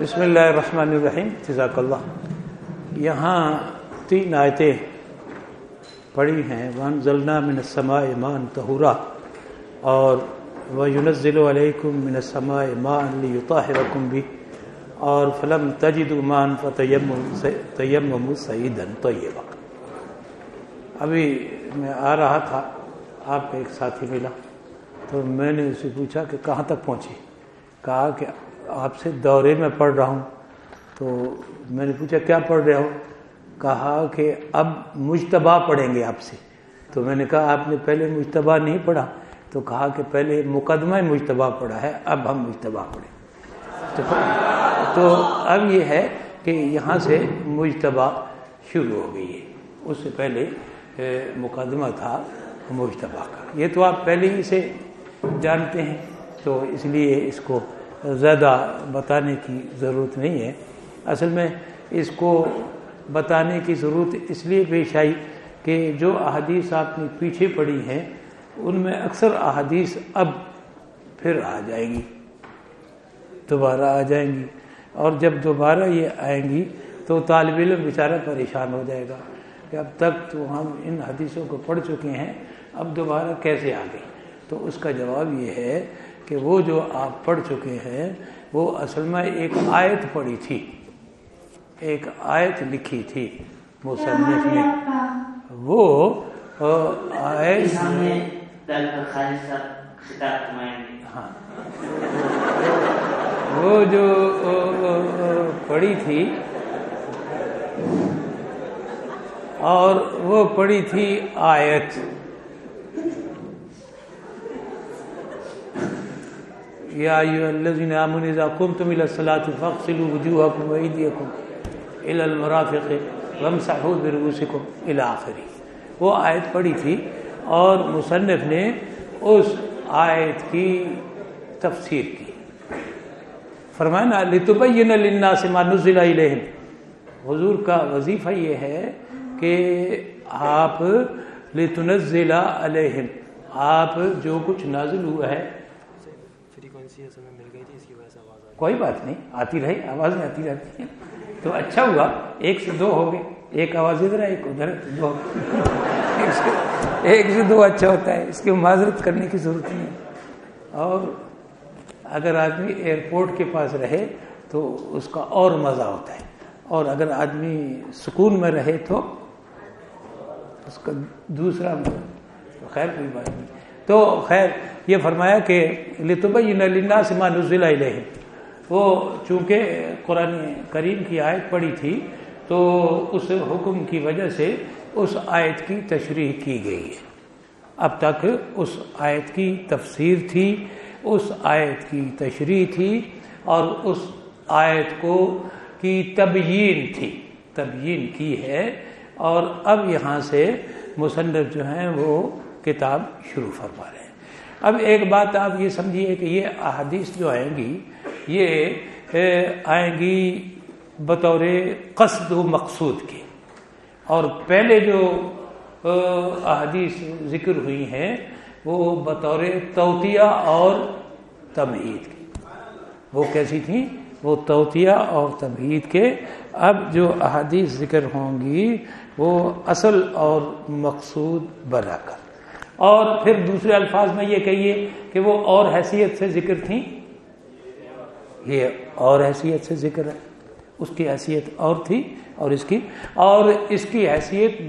بسم اللہ الرحمن الرحیم جزاک اللہ یہاں تین آیتیں پڑھی ہیں ون ضلع من السماء مان تہورا اور وہ یونزل علیکم من السماء مان لیطاہرکم بھی اور فلم تجد امان فتیم تیم سعیدن طیبا ابھی میں آ رہا تھا، آپ کا ایک ساتھی ملا، تو میں نے اسے پوچھا کہ کہاں تک پہنچی؟ کہا کہ آپ سے دورے میں پڑھ رہا ہوں۔ تو میں نے پوچھا کیا پڑھ رہے ہو؟ کہا کہ اب مشتبہ پڑھیں گے آپ سے۔ تو میں نے کہا آپ نے پہلے مشتبہ نہیں پڑھا تو کہا کہ پہلے مقدمہ مشتبہ پڑھا ہے، اب ہم مشتبہ پڑھیں۔ تو اب یہ ہے کہ یہاں سے مشتبہ شروع ہو گئی ہے۔ اس سے پہلے مقدمہ تھا مشتبہ کا۔ یہ تو آپ پہلے ہی سے جانتے ہیں، تو اس لیے اس کو زیادہ بتانے کی ضرورت نہیں ہے۔ اصل میں اس کو بتانے کی ضرورت اس لیے پیش آئی کہ جو احادیث آپ نے پیچھے پڑھی ہیں ان میں اکثر احادیث اب پھر آ جائیں گی، دوبارہ آ جائیں گی۔ اور جب دوبارہ یہ آئیں گی تو طالب علم بیچارہ پریشان ہو جائے گا کہ اب تک تو ہم ان حدیثوں کو پڑھ چکے ہیں، اب دوبارہ کیسے آ گئی تو اس کا جواب یہ ہے کہ وہ جو آپ پڑھ چکے ہیں، وہ اصل میں ایک آیت پڑھی تھی۔ ایک آیت لکھی تھی مصنف نے۔ وہ آیت ہاں وہ جو پڑھی تھی اور وہ پڑھی تھی آیت یا ایو الذین آمنوا اذا قمتم الى الصلاة فاغسلوا وجوهكم وايديكم الى المرافق وامسحوا برؤوسكم الى اخره وہ آیت پڑھی تھی اور مصنف نے اس آیت کی تفسیر کی۔ فرمایا نا لتبین للناس ما نزل الیہم حضور کا وظیفہ یہ ہے کہ آپ لتنزل علیہم آپ جو کچھ نازل ہوا ہے۔ کوئی بات نہیں، آتی رہی آوازیں آتی رہتی ہیں تو اچھا ہوا، ایک سے دو ہو گئے، ایک آواز ادھر ایک ادھر دو ایک سے دو اچھا ہوتا ہے، اس کی معذرت کرنے کی ضرورت نہیں اور اگر آدمی ایئرپورٹ کے پاس رہے تو اس کا اور مزہ ہوتا ہے۔ اور اگر آدمی سکون میں رہے تو اس کا دوسرا خیر، کوئی بات نہیں۔ تو خیر، یہ فرمایا کہ لطبین للناس ما نزل الیہم وہ چونکہ قرآن کریم کی آیت پڑھی تھی، تو اس حکم کی وجہ سے اس آیت کی تشریح کی گئی ہے۔ اب تک اس آیت کی تفسیر تھی، اس آیت کی تشریح تھی اور اس آیت کو کی تبیین تھی۔ تبیین کی ہے اور اب یہاں سے مصنف جو ہیں وہ کتاب شروع فرما رہے ہیں۔ اب ایک بات آپ یہ سمجھیے کہ یہ احادیث جو آئیں گی، یہ آئیں گی بطور قصد و مقصود کی۔ اور پہلے جو احادیث ذکر ہوئی ہیں، وہ بطور توتیہ اور تمہید کی وہ کیسی تھیں وہ توتیہ اور تمہید کے۔ اب جو احادیث ذکر ہوں گی، وہ اصل اور مقصود بنا کر۔ اور پھر دوسرے الفاظ میں یہ کہیے کہ وہ اور حیثیت سے ذکر تھیں۔ یہ اور حیثیت سے ذکر ہے۔ اس کی حیثیت اور تھی اور اس کی اور اس کی حیثیت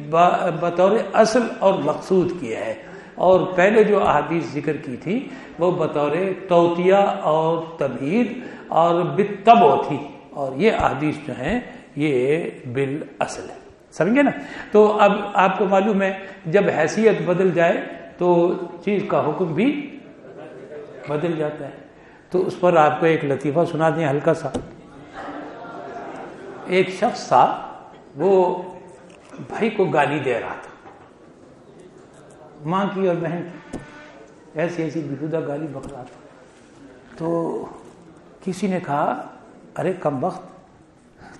بطور اصل اور مقصود کی ہے۔ اور پہلے جو احادیث ذکر کی تھی وہ بطور توتیہ اور تبید اور بتبو تھی۔ اور یہ احادیث جو ہیں یہ بال اصل ہے سمجھے نا؟ تو اب آپ کو معلوم ہے جب حیثیت بدل جائے تو چیز کا حکم بھی بدل جاتا ہے۔ تو اس پر آپ کو ایک لطیفہ سنا دیں ہلکا سا۔ ایک شخص تھا، وہ بھائی کو گالی دے رہا تھا۔ ماں کی اور بہن کی۔ ایسی ایسی بہودہ گالی بکرا تھا۔ تو کسی نے کہا، ارے کم وقت،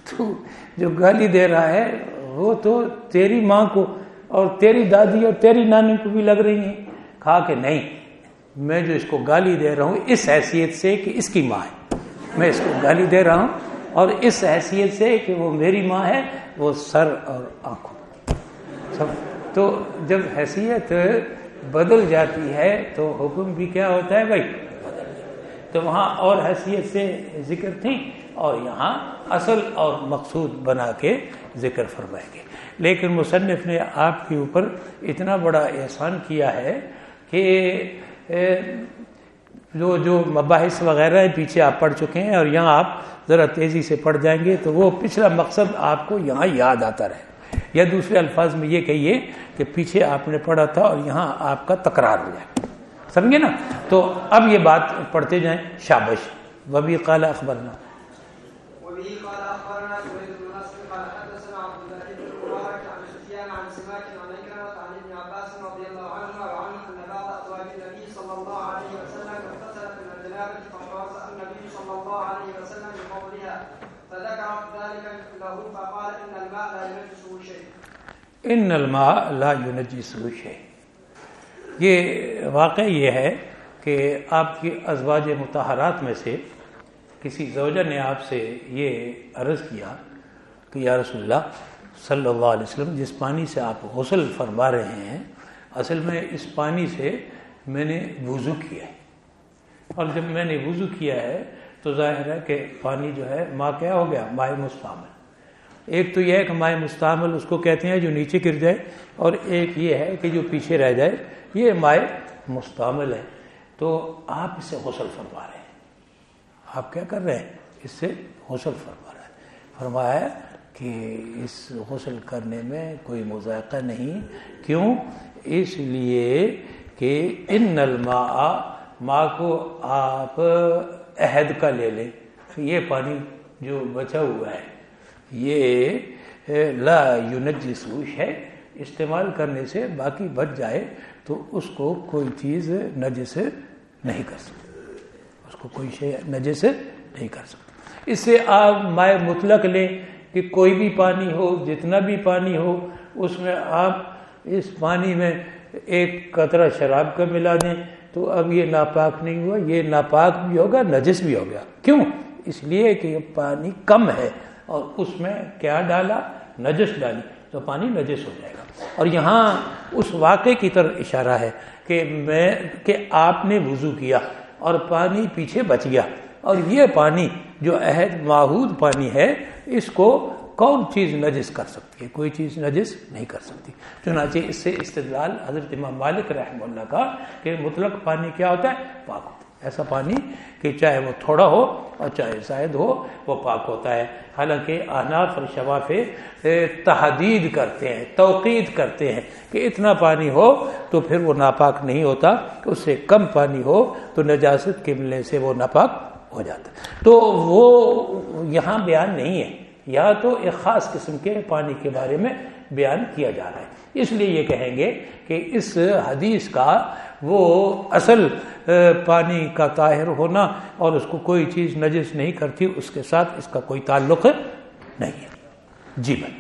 تو جو گالی دے رہا ہے، وہ تو تیری ماں کو اور تیری دادی اور تیری نانی کو بھی لگ رہی ہیں۔ کہا کہ نہیں، میں جو اس کو گالی دے رہا ہوں، اس حیثیت سے کہ اس کی ماں ہے۔ میں اس کو گالی دے رہا ہوں اور اس حیثیت سے کہ وہ میری ماں ہے، وہ سر اور آنکھوں سب۔ تو جب حیثیت بدل جاتی ہے تو حکم بھی کیا ہوتا ہے بھائی؟ تو وہاں اور حیثیت سے ذکر تھی اور یہاں اصل اور مقصود بنا کے ذکر فرمائیں گے لیکن مصنف نے آپ کے اوپر اتنا بڑا احسان کیا ہے کہ جو جو مباحث وغیرہ پیچھے آپ پڑھ چکے ہیں اور یہاں آپ ذرا تیزی سے پڑھ جائیں گے تو وہ پچھلا مقصد آپ کو یہاں یاد آتا رہے یا دوسرے الفاظ میں یہ کہیے کہ پیچھے آپ نے پڑھا تھا اور یہاں آپ کا تکرار ہو جائے سمجھے نا؟ تو اب یہ بات پڑھتے جائیں شابش۔ وبی قال اخبرنا۔ ان الماء لا ينجسه شيء. یہ واقع یہ ہے کہ آپ کی ازواج متحرات میں سے کسی زوجہ نے آپ سے یہ عرض کیا کہ یا رسول اللہ صلی اللہ علیہ وسلم، جس پانی سے آپ غسل فرما رہے ہیں، اصل میں اس پانی سے میں نے وضو کیا ہے۔ اور جب میں نے وضو کیا ہے تو ظاہر ہے کہ پانی جو ہے ماں کیا ہو گیا؟ مائع مستعمل۔ ایک تو یہ ہے کہ مائع مستعمل اس کو کہتے ہیں جو نیچے گر جائے، اور ایک یہ ہے کہ جو پیچھے رہ جائے، یہ مائع مستعمل ہے۔ تو آپ اس سے غسل فرما رہے ہیں۔ آپ کیا کر رہے ہیں؟ اس سے غسل فرما رہے ہیں۔ فرمایا کہ اس غسل کرنے میں کوئی مذائقہ نہیں۔ کیوں؟ اس لیے کہ ان نلما ماں کو آپ عہد کا لے لیں۔ یہ پانی جو بچا ہوا ہے، یہ لا یونجسوش ہے۔ استعمال کرنے سے باقی بچ جائے تو اس کو کوئی چیز نجس نہیں کر سکتی۔ اس کو کوئی شے نجس نہیں کر سکتی۔ اس سے آپ مائع مطلق لیں کہ کوئی بھی پانی ہو، جتنا بھی پانی ہو، اس میں آپ اس پانی میں ایک قطرہ شراب کا ملا دیں۔ تو اب یہ ناپاک نہیں ہوا، یہ ناپاک بھی ہوگا نجس بھی ہو گیا۔ کیوں؟ اس لیے کہ یہ پانی کم ہے۔ اور اس میں کیا ڈالا؟ نجس ڈالی۔ تو پانی نجس ہو جائے گا۔ اور یہاں اس واقعے کی طرف اشارہ ہے کہ میں، کہ آپ نے وضو کیا اور پانی پیچھے بچ گیا۔ اور یہ پانی جو عہد ماحود پانی ہے، اس کو کون چیز نجس کر سکتی ہے؟ کوئی چیز نجس نہیں کر سکتی۔ چنانچہ اس سے استدلال حضرت امام مالک رحمہ اللہ کا کہ مطلق پانی کیا ہوتا ہے؟ پاک ہوتا ہے۔ ایسا پانی کہ چاہے وہ تھوڑا ہو اور چاہے زائد ہو، وہ پاک ہوتا ہے۔ حالانکہ احناف اور شفاف تحدید کرتے ہیں، توقید کرتے ہیں کہ اتنا پانی ہو تو پھر وہ ناپاک نہیں ہوتا، اس سے کم پانی ہو تو نجاست کے ملنے سے وہ ناپاک ہو جاتا۔ تو وہ یہاں بیان نہیں ہے۔ یا تو ایک خاص قسم کے پانی کے بارے میں بیان کیا جا رہا ہے۔ اس لیے یہ کہیں گے کہ اس حدیث کا وہ اصل پانی کا طاہر ہونا اور اس کو کوئی چیز نجس نہیں کرتی، اس کے ساتھ اس کا کوئی تعلق نہیں ہے۔ جی بھائی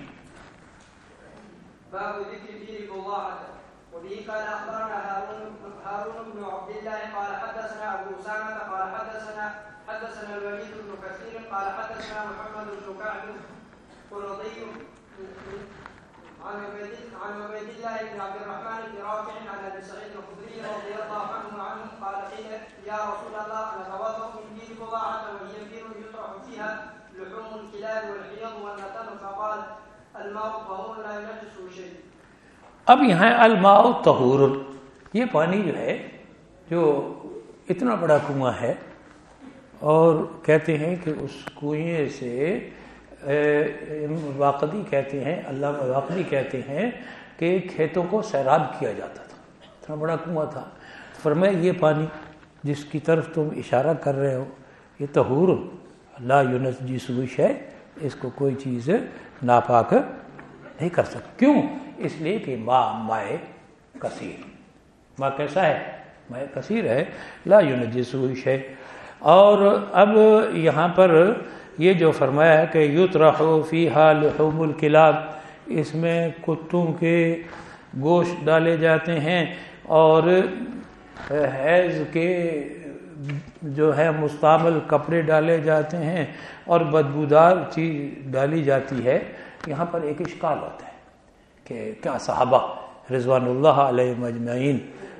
عن عبيد عن عبيد الله بن عبد الرحمن بن رافع عن ابي سعيد الخدري رضي الله عنه عنه قال قيل، يا رسول الله انا نتوضا من بير بضاعه وهي بير يطرح فيها لحوم الكلاب والحيض والنتن فقال، الماء طهور لا ينجسه شيء. اب یہاں الماء طہور یہ پانی جو ہے، جو اتنا بڑا کنواں ہے، اور کہتے ہیں کہ اس کنویں سے واقعی کہتے ہیں، اللہ واقعی کہتے ہیں کہ کھیتوں کو سیراب کیا جاتا تھا۔ اتنا بڑا کنواں تھا۔ فرمایا یہ پانی جس کی طرف تم اشارہ کر رہے ہو، یہ تہور اللہ یونس جی سوش ہے۔ اس کو کوئی چیز ناپاک نہیں کر سکتی کیوں؟ اس لیے کہ ماں مائع کثیر۔ ماں کیسا ہے؟ میں کثیر ہے۔ لا یونجس شے اور اب یہاں پر یہ جو فرمایا ہے کہ یوت رہو فی حال حب الکلاب اس میں کتوں کے گوشت ڈالے جاتے ہیں اور حیض کے جو ہے مستعمل کپڑے ڈالے جاتے ہیں اور بدبودار چیز ڈالی جاتی ہے۔ یہاں پر ایک اشکال ہوتا ہے کہ کیا صحابہ رضوان اللہ علیہ مجمعین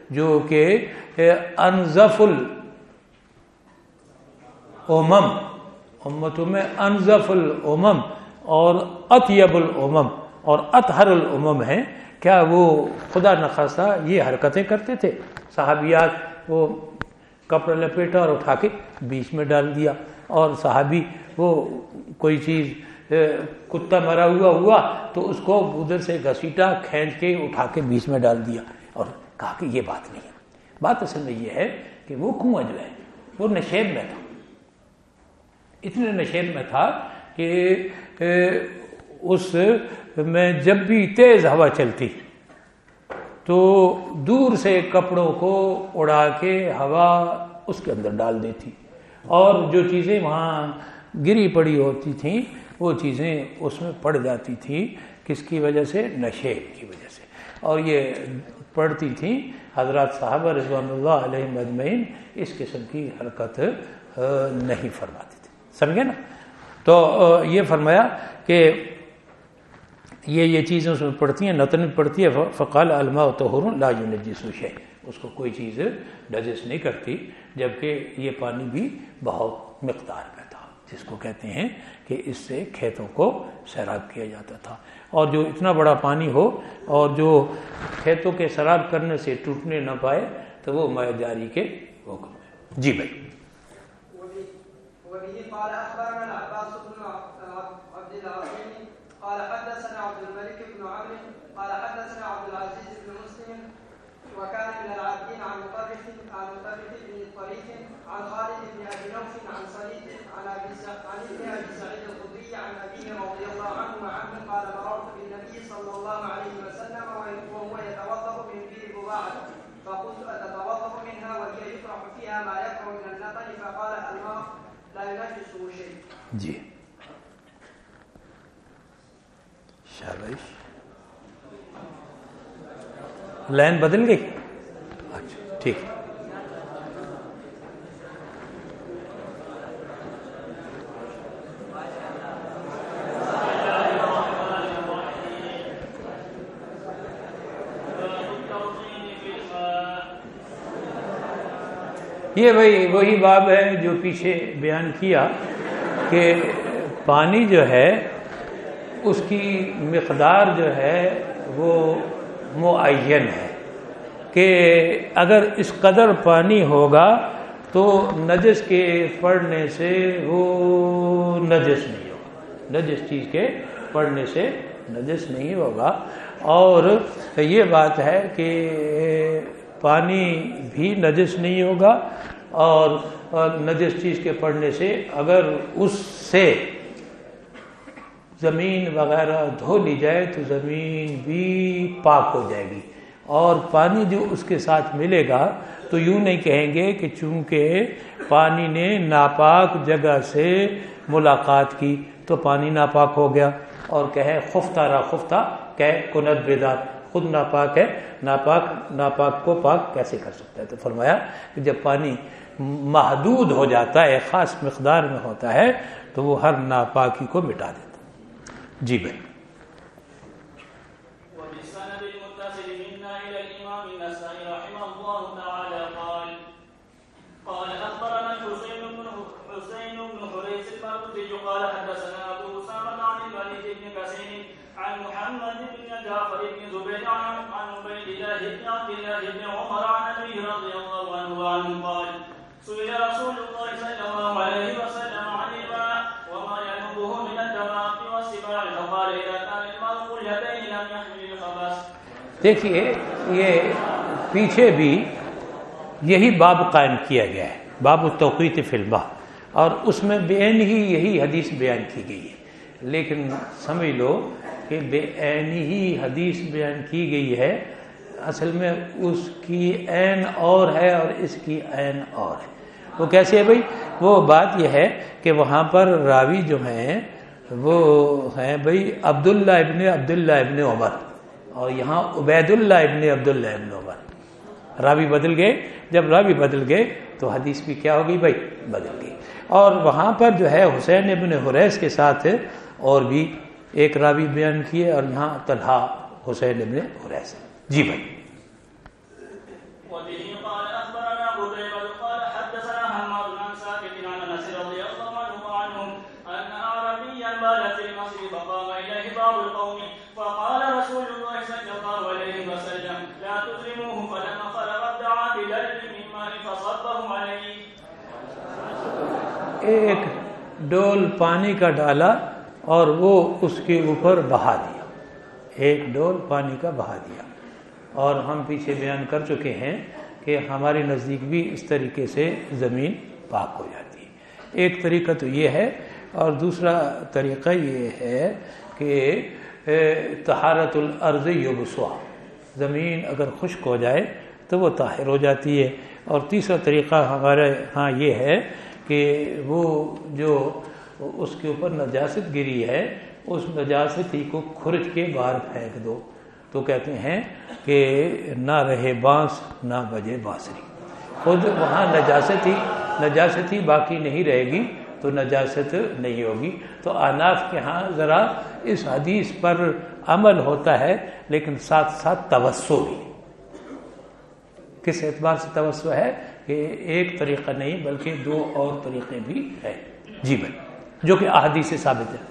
جو کہ انزف الامم، امتوں میں انزف الامم اور اطیب الامم اور اطہر الامم ہیں، کیا وہ خدا نخواستہ یہ حرکتیں کرتے تھے؟ صحابیات وہ کپڑا لپیٹا اور اٹھا کے بیچ میں ڈال دیا، اور صحابی وہ کوئی چیز کتا مرا ہوا ہوا تو اس کو ادھر سے گھسیٹا، کھینچ کے اٹھا کے بیچ میں ڈال دیا اور کہا کہ یہ بات نہیں ہے۔ بات اصل میں یہ ہے کہ وہ کنواں جو ہے، وہ نشیب میں تھا۔ اتنے نشیب میں تھا کہ اس میں جب بھی تیز ہوا چلتی، تو دور سے کپڑوں کو اڑا کے ہوا اس کے اندر ڈال دیتی۔ اور جو چیزیں وہاں گری پڑی ہوتی تھیں، وہ چیزیں اس میں پڑ جاتی تھیں۔ کس کی وجہ سے؟ نشیب کی وجہ سے۔ اور یہ پڑھتی تھیں حضرات صاحبہ رضوان اللہ علیہ مجمعین اس قسم کی حرکت نہیں فرماتی تھی۔ سمجھے نا؟ تو یہ فرمایا کہ یہ یہ چیزیں اس میں پڑتی ہیں، نتن پڑتی ہے، فقال علما تو لا یونجس شے اس کو کوئی چیز ڈجس نہیں کرتی، جبکہ یہ پانی بھی بہت مقدار میں تھا، جس کو کہتے ہیں کہ اس سے کھیتوں کو سیراب کیا جاتا تھا۔ اور جو اتنا بڑا پانی ہو اور جو کھیتوں کے سیراب کرنے سے ٹوٹنے نہ پائے، تو وہ مائع جاری کے حکم ہے۔ جی بھائی۔ قال حدثنا عبد الملك بن عمرو قال حدثنا عبد العزيز بن مسلم وكان من العابدين عن مطرف عن مطرف بن طريف عن خالد بن أبي نوف عن صليب عن أبي عن ابن أبي سعيد الخدري عن أبيه رضي الله عنه وعنه قال مررت بالنبي صلى الله عليه وسلم وهو يتوضأ من بئر بضاعه فقلت أتتوضأ منها وهي يطرح فيها ما يكره من النقل فقال الماء لا ينجسه شيء. اچھا جي. شابش لائن بدل گئی اچھا ٹھیک یہ بھائی وہی باب ہے جو پیچھے بیان کیا کہ پانی جو ہے اس کی مقدار جو ہے وہ معین ہے کہ اگر اس قدر پانی ہوگا تو نجس کے پڑنے سے وہ نجس نہیں ہوگا۔ نجس چیز کے پڑنے سے نجس نہیں ہوگا۔ اور یہ بات ہے کہ پانی بھی نجس نہیں ہوگا اور نجس چیز کے پڑنے سے اگر اس سے زمین وغیرہ دھو لی جائے تو زمین بھی پاک ہو جائے گی۔ اور پانی جو اس کے ساتھ ملے گا تو یوں نہیں کہیں گے کہ چونکہ پانی نے ناپاک جگہ سے ملاقات کی تو پانی ناپاک ہو گیا۔ اور کہے خفتہ را خفتہ کہ کنت بیدار خود ناپاک ہے، ناپاک ناپاک کو پاک کیسے کر سکتا ہے؟ تو فرمایا کہ جب پانی محدود ہو جاتا ہے، خاص مقدار میں ہوتا ہے، تو وہ ہر ناپاکی کو مٹا دیتا ہے۔ جی۔ بھائی قال حدثنا ابو اسامه عن الوليد بن كثير عن محمد بن جعفر بن زبير عن عبيد الله بن عبد الله بن عمر عن ابي رضي الله عنه عنه قال سئل رسول الله صلى الله عليه وسلم عن الماء وما ينبه من الدماغ والسباع فقال اذا كان الماء قلتين لم يحمل الخبث دیکھیے، یہ پیچھے بھی یہی باب قائم کیا گیا ہے، باب التوقیت فلمہ اور اس میں بے عین ہی یہی حدیث بیان کی گئی ہے۔ لیکن سمجھ لو کہ بے عین ہی حدیث بیان کی گئی ہے، اصل میں اس کی عین اور ہے اور اس کی عین اور ہے۔ وہ کیسے ہے بھائی؟ وہ بات یہ ہے کہ وہاں پر راوی جو ہیں، وہ ہیں بھائی عبداللہ ابن عبداللہ ابن عمر۔ اور یہاں عبید اللہ ابن عبداللہ ابن عمر۔ راوی بدل گئے۔ جب راوی بدل گئے تو حدیث بھی کیا ہوگی؟ بھائی بدل گئی۔ اور وہاں پر جو ہے حسین ابن حریث کے ساتھ اور بھی ایک راوی بیان کیے اور یہاں طلحہ حسین ابن حریث۔ جی بھائی۔ ایک ڈول پانی کا ڈالا اور وہ اس کے اوپر بہا دیا۔ ایک ڈول پانی کا بہا دیا۔ اور ہم پیچھے بیان کر چکے ہیں کہ ہمارے نزدیک بھی اس طریقے سے زمین پاک ہو جاتی ہے۔ ایک طریقہ تو یہ ہے اور دوسرا طریقہ یہ ہے کہ تہارت الارض یوبسوا زمین اگر خشک ہو جائے تو وہ طاہر ہو جاتی ہے۔ اور تیسرا طریقہ ہمارے ہاں یہ ہے کہ وہ جو اس کے اوپر نجاست گری ہے، اس نجاستی کو کھرچ کے باہر پھینک دو۔ تو کہتے ہیں کہ نہ رہے بانس، نہ بجے بانسری۔ خود وہاں نجاست ہی نجاست ہی باقی نہیں رہے گی، تو نجاست نہیں ہوگی۔ تو اناف کے ہاں ذرا اس حدیث پر عمل ہوتا ہے، لیکن ساتھ ساتھ توسع بھی کس اعتبار سے توسع ہے؟ کہ ایک طریقہ نہیں بلکہ دو اور طریقے بھی ہیں۔ جی بھائی۔ جو کہ احادیث سے ثابت ہے۔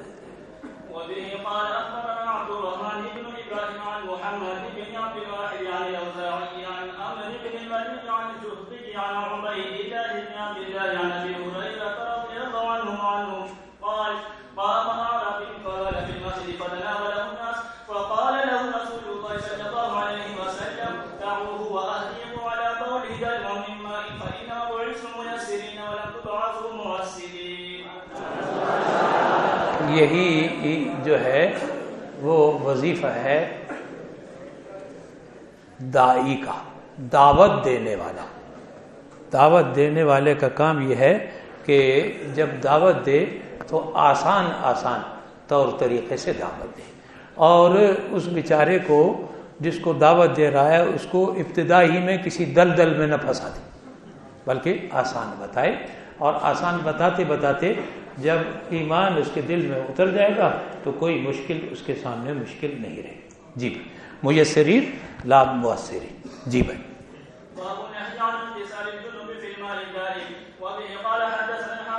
یہی جو ہے وہ وظیفہ ہے دائی کا، دعوت دینے والا۔ دعوت دینے والے کا کام یہ ہے کہ جب دعوت دے تو آسان آسان طور طریقے سے دعوت دے۔ اور اس بیچارے کو جس کو دعوت دے رہا ہے، اس کو ابتدا ہی میں کسی دل دل میں نہ پھنسا دے، بلکہ آسان بتائے۔ اور آسان بتاتے بتاتے جب ایمان اس کے دل میں اتر جائے گا تو کوئی مشکل اس کے سامنے مشکل نہیں رہے جی بھائی، میسرین لاب مؤثرین۔ جی بھائی۔ جی وابه قال اخبرنا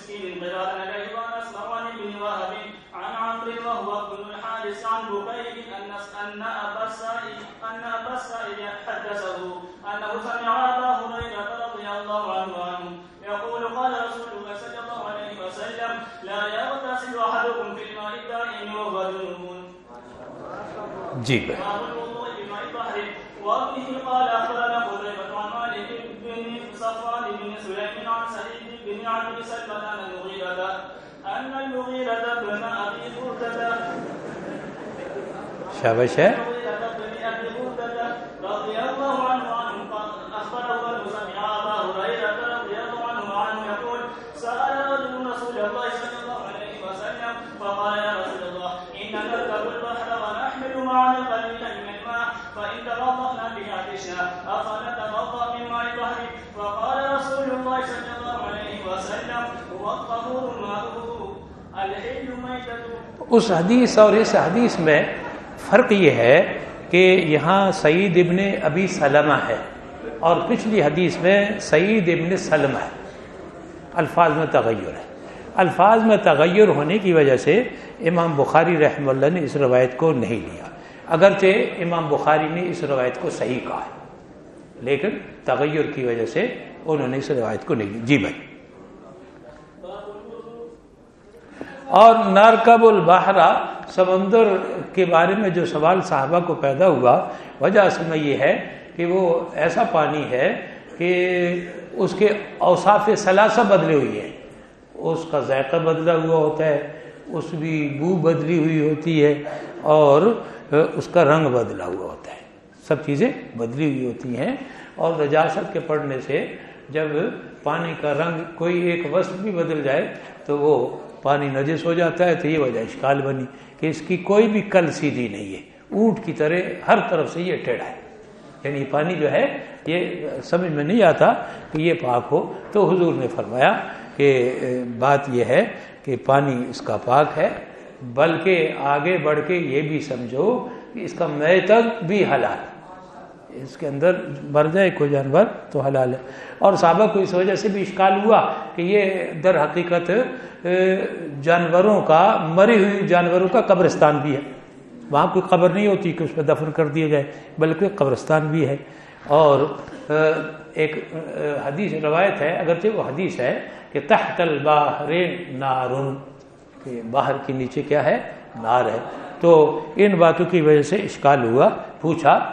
قتيبة عن مالك بن صفوان بن سليم عن سعيد بن عبد سلمة عن المغيرة أن المغيرة بن أبي جی شابش ہے رضي الله عنه عنه أخبره أنه سمع أبا هريرة رضي الله عنه عنه يقول سأل رجل رسول الله صلى الله عليه وسلم فقال يا رسول الله إن نركب البحر ونحمل معنا قليلا من الماء فإن توضأنا به عطشنا أفنتوضأ من ماء البحر فقال رسول الله صلى الله عليه وسلم هو الطهور ماؤه الحل ميتته اس حدیث اور اس حدیث میں فرق یہ ہے کہ یہاں سعید ابن ابی سلمہ ہے اور پچھلی حدیث میں سعید ابن سلمہ ہے۔ الفاظ میں تغیر ہے۔ الفاظ میں تغیر ہونے کی وجہ سے امام بخاری رحم اللہ نے اس روایت کو نہیں لیا۔ اگرچہ امام بخاری نے اس روایت کو صحیح کہا ہے، لیکن تغیر کی وجہ سے انہوں نے اس روایت کو نہیں لیا۔ جی بھائی۔ اور نارکب البحرا سمندر کے بارے میں جو سوال صحابہ کو پیدا ہوا، وجہ اصل میں یہ ہے کہ وہ ایسا پانی ہے کہ اس کے اوصاف ثلاثہ بدلے ہوئی ہیں۔ اس کا ذائقہ بدلا ہوا ہوتا ہے، اس کی بو بدلی ہوئی ہوتی ہے اور اس کا رنگ بدلا ہوا ہوتا ہے۔ سب چیزیں بدلی ہوئی ہوتی ہیں اور نجاست کے پڑھنے سے جب پانی کا رنگ کوئی ایک وصف بھی بدل جائے تو وہ پانی نجس ہو جاتا ہے تو یہ وجہ اشکال بنی کہ اس کی کوئی بھی کل سیدھی نہیں ہے۔ اونٹ کی طرح ہر طرف سے یہ ٹیڑھا ہے۔ یعنی پانی جو ہے، یہ سمجھ میں نہیں آتا کہ یہ پاک ہو۔ تو حضور نے فرمایا کہ، بات یہ ہے کہ پانی اس کا پاک ہے، بلکہ آگے بڑھ کے یہ بھی سمجھو کہ اس کا میتگ بھی حلال۔ اس کے اندر مر جائے کوئی جانور تو حلال ہے۔ اور صحابہ کو اس وجہ سے بھی اشکال ہوا کہ یہ در حقیقت جانوروں کا، مری ہوئی جانوروں کا قبرستان بھی ہے۔ وہاں کوئی قبر نہیں ہوتی کہ اس پہ دفن کر دیا جائے بلکہ قبرستان بھی ہے۔ اور ایک حدیث، روایت ہے، اگرچہ وہ حدیث ہے کہ تحت الباہر نارن کہ باہر کے نیچے کیا ہے؟ نار ہے۔ تو ان باتوں کی وجہ سے اشکال ہوا، پوچھا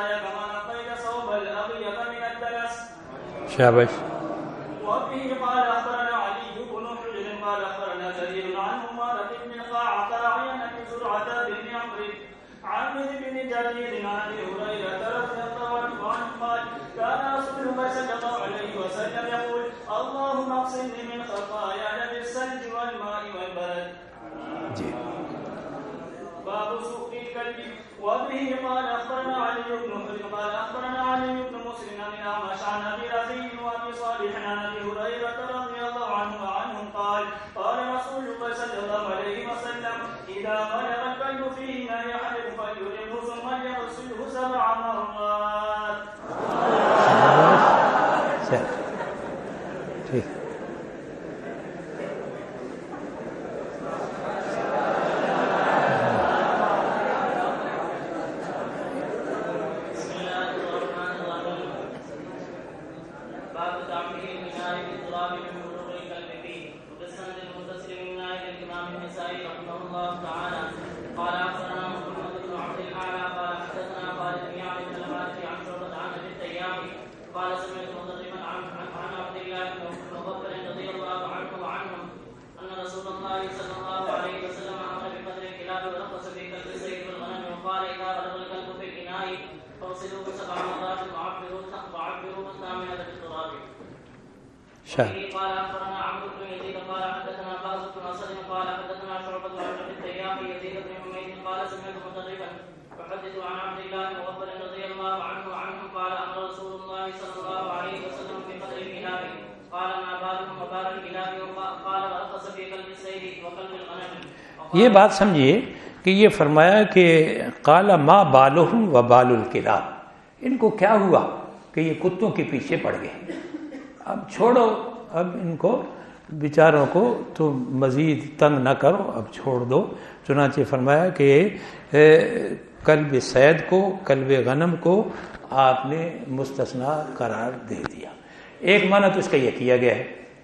شابش وفيه قال أخبرنا علي بن حجر قال أخبرنا جرير عن عمارة بن القعقاع عن أبي زرعة بن عمرو. عن بن جرير عن أبي هريرة رضي الله عنه قال كان رسول الله صلى الله عليه وسلم يقول اللهم اغسلني من خطاياي بالثلج والماء والبرد. باب سوق الكلب. وبه قال أخبرنا علي بن حجر قال أخبرنا علي بن مسلم بن الاعمش عن ابي رزين وأبي صالح عن أبي هريرة رضي الله عنه وعنهم قال قال رسول الله صلى الله عليه وسلم إذا بلغ الكلب فيه ما يحلف فليرمه ثم ليغسله سبع مرات. ٹھیک قال اخبرنا عمرو بن يزيد قال حدثنا باز بن اسد قال حدثنا شعبة عن التيام يزيد بن حميد قال سمعت يحدث عن عبد الله مغفر رضي الله عنه قال امر رسول الله صلى الله عليه وسلم بقدر الكلاب قال ما وبال الكلاب قال في قلب وقلب الغنم یہ بات سمجھیے کہ یہ فرمایا کہ کالا ماں بالو و بال الکلاب ان کو کیا ہوا کہ یہ کتوں کے پیچھے پڑ گئے؟ اب چھوڑو، اب ان کو بیچاروں کو تو مزید تنگ نہ کرو، اب چھوڑ دو۔ چنانچہ فرمایا کہ کلب سید کو کلب غنم کو آپ نے مستثنا قرار دے دیا۔ ایک معنی تو اس کا یہ کیا گیا ہے۔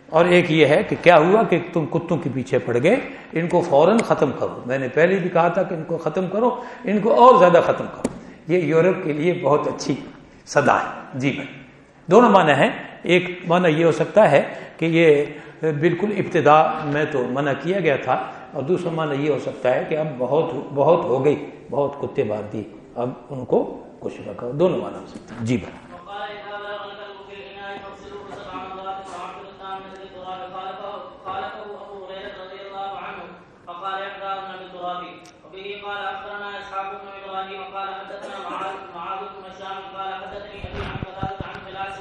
اور ایک یہ ہے کہ کیا ہوا کہ تم کتوں کے پیچھے پڑ گئے؟ ان کو فوراً ختم کرو۔ میں نے پہلے بھی کہا تھا کہ ان کو ختم کرو، ان کو اور زیادہ ختم کرو۔ یہ یورپ کے لیے بہت اچھی صدا ہے۔ جی بھائی۔ دونوں معنی ہیں۔ ایک معنی یہ ہو سکتا ہے کہ یہ بالکل ابتدا میں تو منع کیا گیا تھا اور دوسرا معنی یہ ہو سکتا ہے کہ اب بہت بہت ہو گئی، بہت کتے مار دی اب ان کو کچھ نہ کرو دونوں معنی ہو سکتا ہے۔ جی بھائی وقال إذا بلغ الكلب في الإناء فاغسلوه سبع مرات وعبر الثامنة بالتراب خالفه خالفه أبو هريرة رضي الله عنه فقال إحداهن بالتراب وبه قال أخبرنا إسحاق بن إبراهيم قال حدثنا معاذ معاذ بن هشام قال حدثني أبي عن قتادة عن خلاس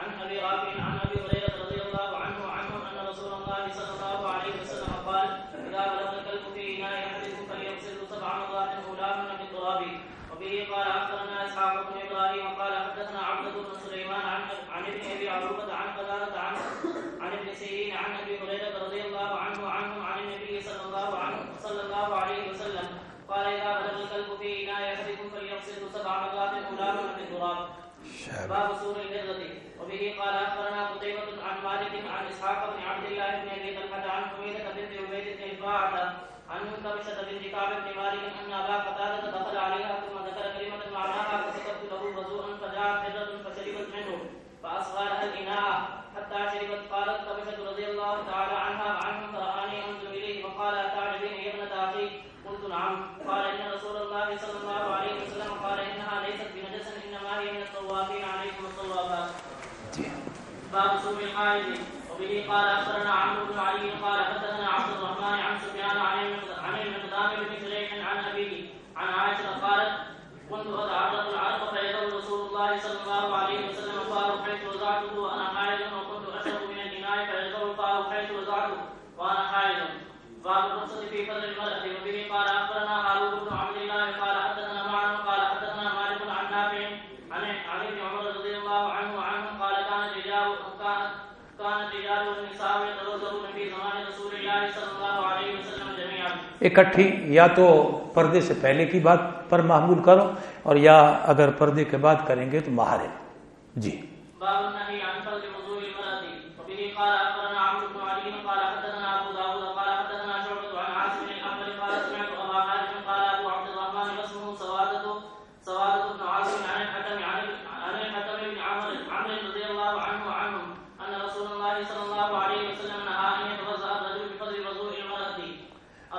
عن أبي رافع عن أبي هريرة رضي الله عنه وعنه أن رسول الله صلى الله عليه وسلم قال إذا بلغ الكلب في إناء أحدكم فليغسله سبع مرات أولاهن بالتراب وبه قال أخبرنا إسحاق بن إبراهيم قال حدثنا عبدة بن سليمان عن عن ابن أبي عروبة عن قتادة عن عن ابن سيرين عن أبي هريرة رضي الله عنه وعنهم عن النبي صلى الله عنه صلى الله عليه وسلم قال إذا بلغ الكلب في إناء أحدكم فليغسله سبع مرات أولاهن بالتراب باب سور الهرة وبه قال اخبرنا قتيبة عن مالك عن اسحاق بن عبد الله بن ابي طلحة عن حميدة بنت عبيد بن رفاعة عن كبشة بنت كعب بن مالك ان ابا قتادة دخل عليها ثم ذكر كلمة معناها فسكت له وضوءا فجاءت حجة باب سوء الحائض وبه قال أخبرنا عمرو بن علي قال حدثنا عبد الرحمن عن سفيان عن اکٹھی یا تو پردے سے پہلے کی بات پر معمول کرو اور یا اگر پردے کے بعد کریں گے تو مہارے جی۔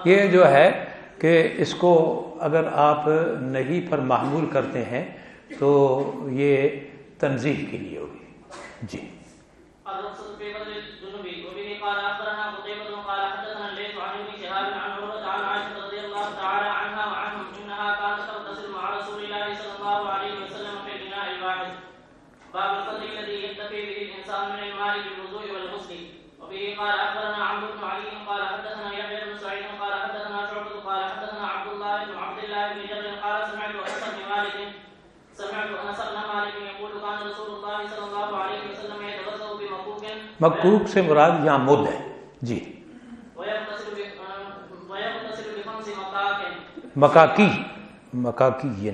یہ جو ہے کہ اس کو اگر آپ نہیں پر معمول کرتے ہیں تو یہ تنظیم کے لیے ہوگی۔ جی۔ باب الذي يكتفي به الانسان من بالوضوء والغسل وبه قال اخبرنا عمرو بن علي قال حدثنا يحيى بن سعيد قال حدثنا شعبة قال حدثنا عبد الله بن عبد الله بن جبر قال سمعت انس بن مالك سمعت انس بن مالك يقول كان رسول الله صلى الله عليه وسلم يتوضا بمكوك سے مراد یہاں مد ہے۔ جی۔ مکاکی۔ مکاکی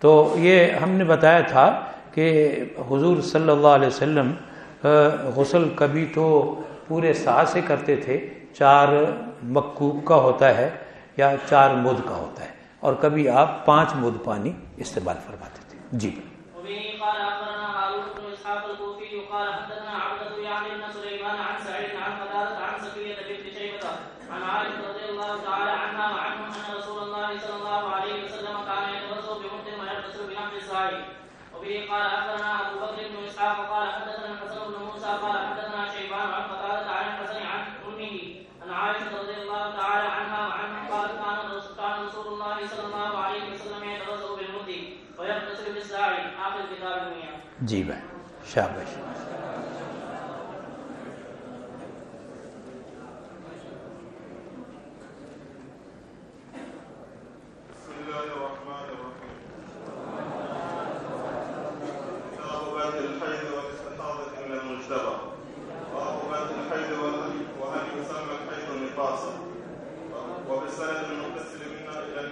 تو یہ ہم نے بتایا تھا کہ حضور صلی اللہ علیہ وسلم غسل کبھی تو پورے سا سے کرتے تھے، چار مکوک کا ہوتا ہے یا چار مد کا ہوتا ہے۔ اور کبھی آپ پانچ مد پانی استعمال فرماتے تھے۔ جی وبه قال اخبرنا هارون بن اسحاق الكوفي قال حدثنا عبدة يعني بن سليمان عن سعيد عن قتادة عن سفية بنت شيبة عن عائشة رضي الله تعالى عنها وعنهم ان رسول الله صلى الله عليه وسلم كان يتوضا بمد ويغتسل بنحو الساعي وبه قال اخبرنا ابو بكر بن اسحاق قال حدثنا الحسن بن موسى قال حدثنا شيبان عن قتادة عن الحسن عن امه عن عائشة رضي الله تعالى عنها وعنهم قال كان رسول الله صلى الله عليه وسلم يتوضا بالمد ويغتسل بالساعي اخر كتاب المياه جی بھائی شابش بسم الله الرحمن الرحيم كتاب بدء الحيض والاستحاضة من المجتبى باب بدء الحيض وهل وهل يسمى الحيض نفاسا وبسند المتصل منا الى الإمام کیا النسائي حیض کو نفاس بھی کہا جا سکتا ہے جی قال اخبرنا اسحاق بن ابراهيم قال اخبرنا سفيان عن عبد الرحمن بن القاسم قاسم بن محمد بن ابي بكر الصديق رضي الله عنه عن ابيه عن عائشه رضي الله عنها وعنهم قالت خرجنا مع رسول الله صلى الله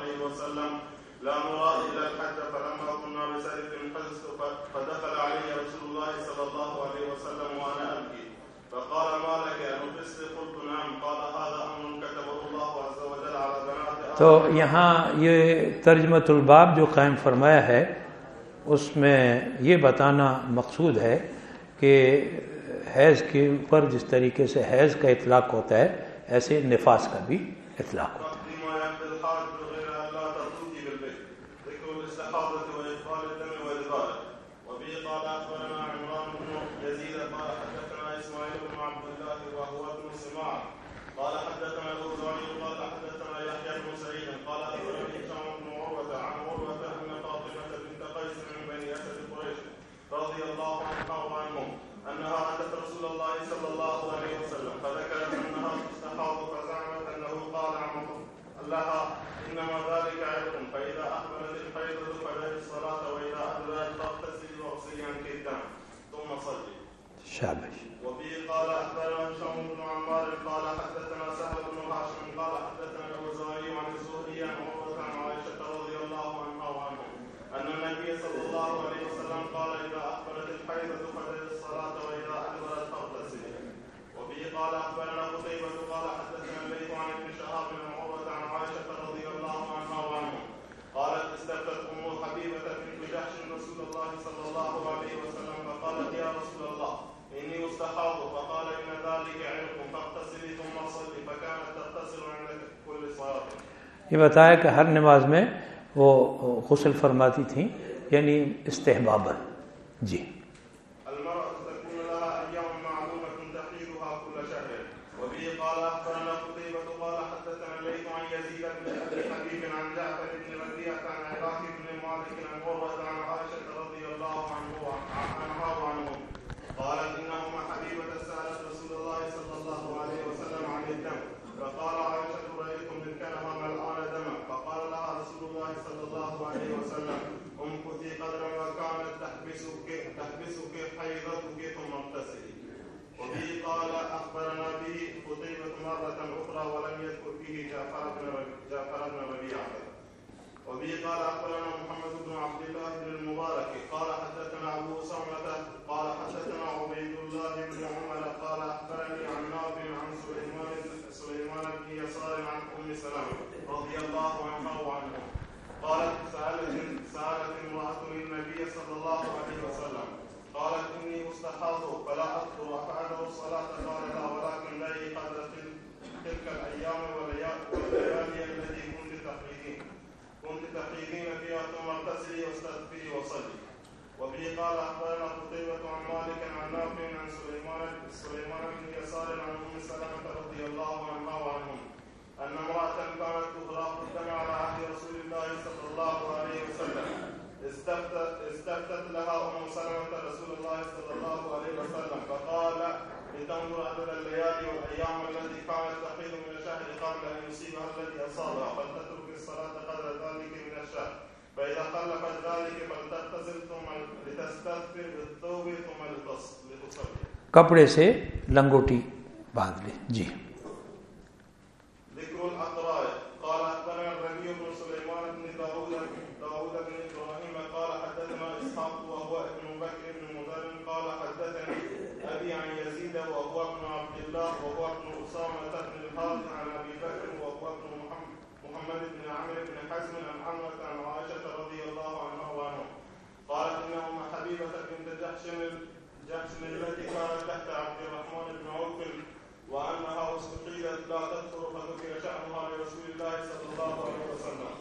عليه وسلم، لا نرى الا الحج، فلما كنا بسرف حزت فدخل علي رسول الله صلى الله عليه وسلم تو یہاں یہ ترجمت الباب جو قائم فرمایا ہے، اس میں یہ بتانا مقصود ہے کہ حیض کے اوپر جس طریقے سے حیض کا اطلاق ہوتا ہے، ایسے نفاس کا بھی اطلاق ہوتا ہے وينفي الحاج بغير ان لا ترتدي بالبيت ذكر الاستحاضة وإدخال الدم وإدباره وبه قال أخبرنا عمران بن يزيد قال حدثنا إسماعيل بن عبد الله وهو ابن سماع قال حدثنا الأوزاعي قال حدثنا يحيى بن سعيد قال أخبرني هشام بن عروة عن عروة أن فاطمة بنت قيس من بني أسد قريش رضي الله عنها وعنهم أنها أتت رسول الله صلى الله عليه وسلم فذكرت أنها تستحاض فزعمت أنه قال عن ثم صل شابش وفيه قال اخبرنا هشام بن عمار قال حدثنا سهل بن هاشم قال حدثنا الاوزاعي عن الزهري عن عروه عن عائشه رضي الله عنها وعنه ان النبي صلى الله عليه وسلم قال اذا اقبلت الحيضه فدل الصلاه واذا ادبرت فاغتسل وفيه قال اخبرنا قتيبة قال حدثنا الليث عن ابن شهاب بن عروة عن عائشة رضي الله عنها وعنه قالت استفتت ام حبيبة بنت جحش رسول الله صلى الله عليه وسلم فقالت يا رسول الله اني استحاض فقال ان ذلك عرق فاغتسلي ثم صلي فكانت تغتسل عند كل صلاه یہ بتایا کہ ہر نماز میں وہ غسل فرماتی تھیں یعنی استحبابا۔ جی۔ قال أخبرنا محمد بن عبد الله بن المبارك قال حدثنا أبو اسامه قال حدثنا عبيد الله بن عمر قال أخبرني عن نافع عن سليمان سليمان بن يسار عن أم سلمة رضي الله عنها وعنه. قالت سألت سألت امرأة النبي صلى الله عليه وسلم قالت إني أستحاض فلا اذكر افعله الصلاة قال لا ولكن لي قدر تل- تلك الأيام والليا- والليالي كنت تحيضين فيها ثم اغتسلي واستغفري وصلي. وبه قال أخبرنا قتيبة عن مالك عن نافع عن سليمان سليمان بن يسار عن أم سلمة رضي الله عنها وعنهم. أن امرأة كانت تغرق الدم على عهد رسول الله صلى الله عليه وسلم. استفتت استفتت لها أم سلمة رسول الله صلى الله عليه وسلم. فقال لتنظر عدد الليالي والأيام التي كانت تحيض من الشهر قبل أن يصيبها الذي أصابها. فلتترك الصلاة قدر ذلك من الشهر. فإذا خلفت ذلك فلتغتسل ثم لتستغفر بالثوب ثم لتص- لتصلي. کپڑے سے لنگوٹی باندھ لے۔ جی۔ ذكر الأقرار۔ قال أخبرنا الربيع بن سليمان بن داود داود بن إبراهيم قال حدثنا إسحاق وهو ابن بكر بن مدر قال حدثني أبي عن يزيد وهو ابن عبد الله وهو ابن أسامة بن الحارث عن أبي بكر محمد بن عمرو بن حزم عن عمرة عن عائشة رضي الله عنها وعنه. قالت إن أم حبيبة بنت جحش جحش التي كانت تحت عبد الرحمن بن عوف وأنها استقيلت لا تذكر فذكر شأنها لرسول الله صلى الله عليه وسلم.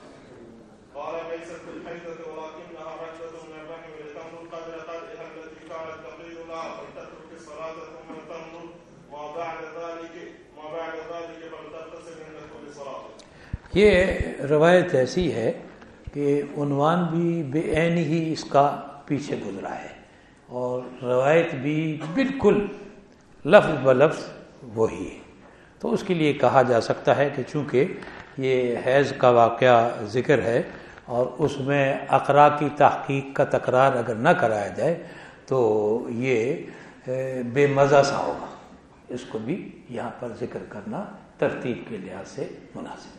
قال ليست بالحيضة ولكنها رحلة من الرحم لتنظر قدر قدرها التي كانت تقيل لها فلتترك الصلاة ثم تنظر ما بعد ذلك ما بعد ذلك فلتغتسل عند كل صلاة. یہ روایت ایسی ہے کہ عنوان بھی بے عین ہی اس کا پیچھے گزرا ہے اور روایت بھی بالکل لفظ ب لفظ وہی ہے۔ تو اس کے لیے کہا جا سکتا ہے کہ چونکہ یہ حیض کا واقعہ ذکر ہے اور اس میں اقرا کی تحقیق کا تکرار اگر نہ کرایا جائے تو یہ بے مزہ سا ہوگا۔ اس کو بھی یہاں پر ذکر کرنا ترتیب کے لحاظ سے مناسب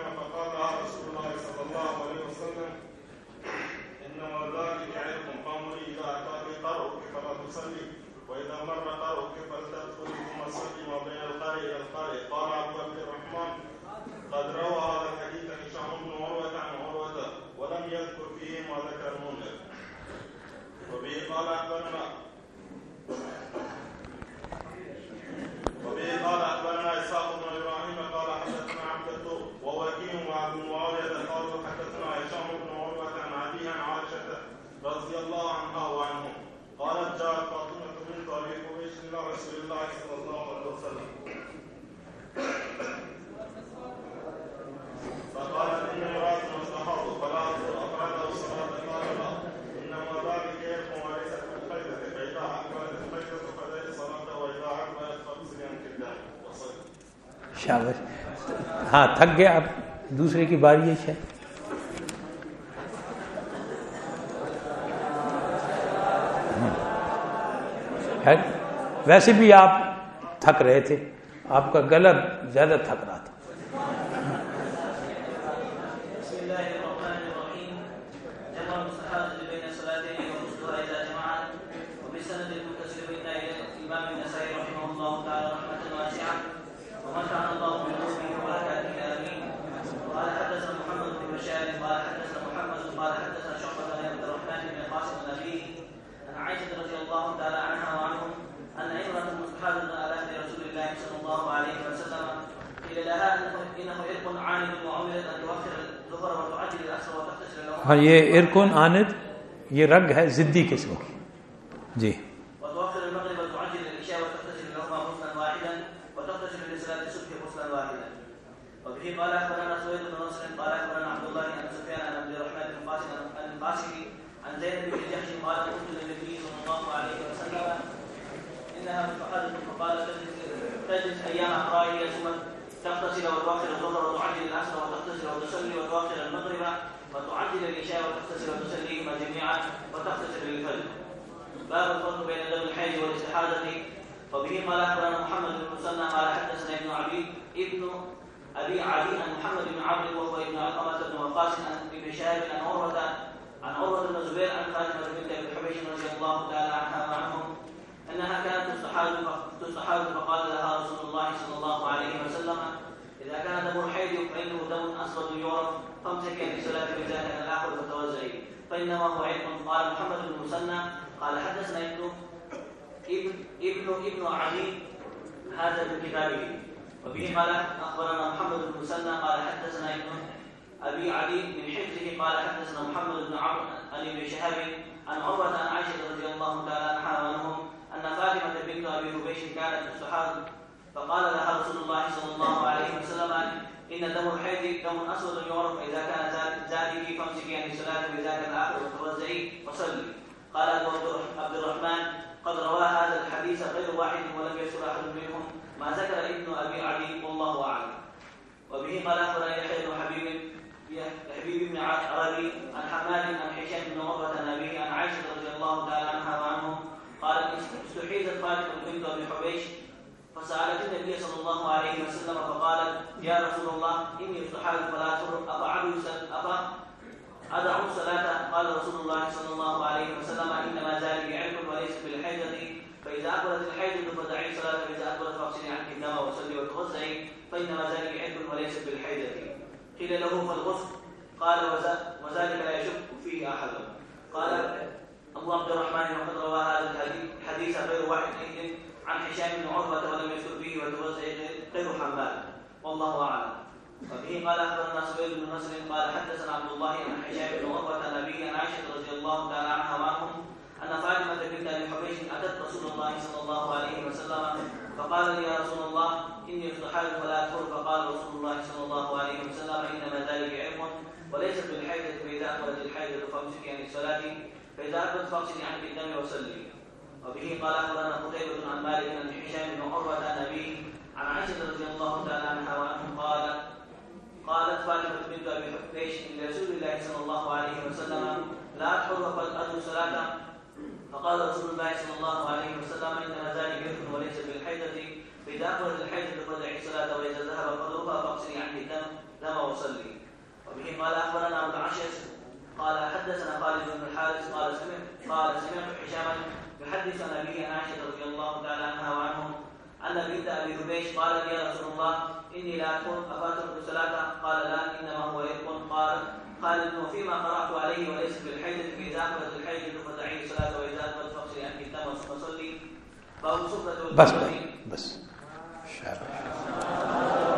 الدم فقال رسول الله صلى الله عليه وسلم انما ذلك عرق فامري اذا اتاك قرؤك فلا تصلي واذا مر قرؤك فلتدخلي ثم صلي ما بين القارئ إلى القارئ قال عبد الرحمن قد روى هذا الحديث هشام بن عروه عن عروه ولم يذكر فيه ما ذكر المنذر قال اخبرنا شابش ہاں تھک گیا، اب دوسرے کی باری ہے شاید۔ ہاں۔ ویسے بھی آپ تھک رہے تھے۔ آپ کا گلا زیادہ تھک رہا تھا بسم الله الرحمن الرحيم جمع المستحاضة بين الصلاتين ومثلها إذا جمعت وبالسند المتصل بين الإمام النسائي رحمه الله تعالى رحمة واسعة ومتعنا الله بعلومه وبركاته آمين قال حدثنا محمد بن بشار قال حدثنا محمد قال حدثنا شعبة بن عبد الرحمن بن قاسم بن أبيه عن عائشة رضي الله تعالى عنها وعنهم أن امرأة مستحاضة على عهد رسول الله صلى الله عليه وسلم قيل لها إنه إنه إرق عاند وعملت أن تؤخر ہاں یہ ارکن آند یہ رگ ہے زدی قسم کی۔ جی۔ باب الفرق بين دم الحيض والاستحاضة وبه قال أخبرنا محمد بن مسنى قال حدثنا ابن عبي ابن أبي علي عن محمد بن عمرو وهو ابن علقمة بن وقاص عن ابن شهاب عن عروة عن عروة بن الزبير عن فاطمة بنت أبي حبيش رضي الله تعالى عنها وعنهم أنها كانت تستحاض تستحاض فقال لها رسول الله صلى الله عليه وسلم إذا كان دم الحيض فإنه دم أسود يعرف فامسكي بصلاة بذاك الآخر فتوزعي فإنما هو علم. قال محمد بن مسنى قال حدثنا ابن ابن ابن ابن علي هذا من كتابه وبه قال اخبرنا محمد بن مسنى قال حدثنا ابن ابي علي من حفظه قال حدثنا محمد بن عمرو عن ابن شهاب عن عروه عن عائشه رضي الله تعالى عنها وعنهم ان فاطمه بنت ابي حبيش كانت تستحاض فقال لها رسول الله صلى الله عليه وسلم ان دم الحيض دم اسود يعرف اذا كان ذلك فامسكي عن الصلاه بذاك الآخر وتوزعي وصلي قال أبو عبد الرحمن قد روى هذا الحديث غير واحد ولم يذكر أحد منهم ما ذكر ابن أبي علي والله أعلم. وبه قال اخبرنا يحيى بن حبيب حبيب بن عربي عن حماد عن هشام بن عروة عن عن عائشة رضي الله تعالى عنها وعنهم قالت استحيزت فاطمه بنت أبي حبيش. فسألت النبي صلى الله عليه وسلم فقالت يا رسول الله إني استحاز فلا تر أفعل افا أدع الصلاة قال رسول الله صلى الله عليه وسلم إنما ذلك علم وليس بالحيضة. فإذا أكبرت الحيضة فدعي الصلاة فإذا أكبرت فاغسلي عنك الدم وصلي وتوزعي فإنما ذلك علم وليس بالحيضة. قيل له فالغسل قال وذلك لا يشك فيه أحد. قال أبو عبد الرحمن وقد روى هذا الحديث غير واحد عن هشام بن عروة ولم يذكر فيه وتوزعي غير حماد. والله أعلم. وبه قال أخبرنا سويد بن نصر قال حدثنا عبد الله عن حجاب بن عروة عن عن عائشة رضي الله تعالى عنها وعنهم أن فاطمة بنت أبي حبيش أتت رسول الله صلى الله عليه وسلم فقال لي يا رسول الله إني استحال فلا ادخل فقال رسول الله صلى الله عليه وسلم إنما ذلك علم وليست بالحيضه فاذا اقبلت الحيضه فامسكي عن الصلاة فاذا اقبلت فاغسلي عنك الدم وصلي. وبه قال أخبرنا قتيبة عن مالك عن هشام بن عروة عن أبيه عن عائشة رضي الله تعالى عنها وعنهم قال قالت فاطمة بنت أبي حبيش لرسول الله صلى الله عليه وسلم لا وقد أدعو صلاة فقال رسول الله صلى الله عليه وسلم إنما ذلك يكون وليس بالحيضة فإذا أقبلت الحيضة فدعي الصلاة وإذا ذهب قدرها فاغسلي عنك الدم دم وصلي وبه قال أخبرنا أبو العشر قال حدثنا خالد بن الحارث. قال سمعت قال سمعت هشاما يحدث عن عن عائشة رضي الله تعالى عنها وعنهم عن ابي ابي رميش قال يا رسول الله اني لا اكون افات الصلاه قال لا انما هو يكون قال قال انه فيما قرات عليه وليس بالحيض في داخل الحيض ثم تعيد الصلاه واذا قد فقس ان كتم ثم صلي باب سنه بس بس, بس. شارع. شارع.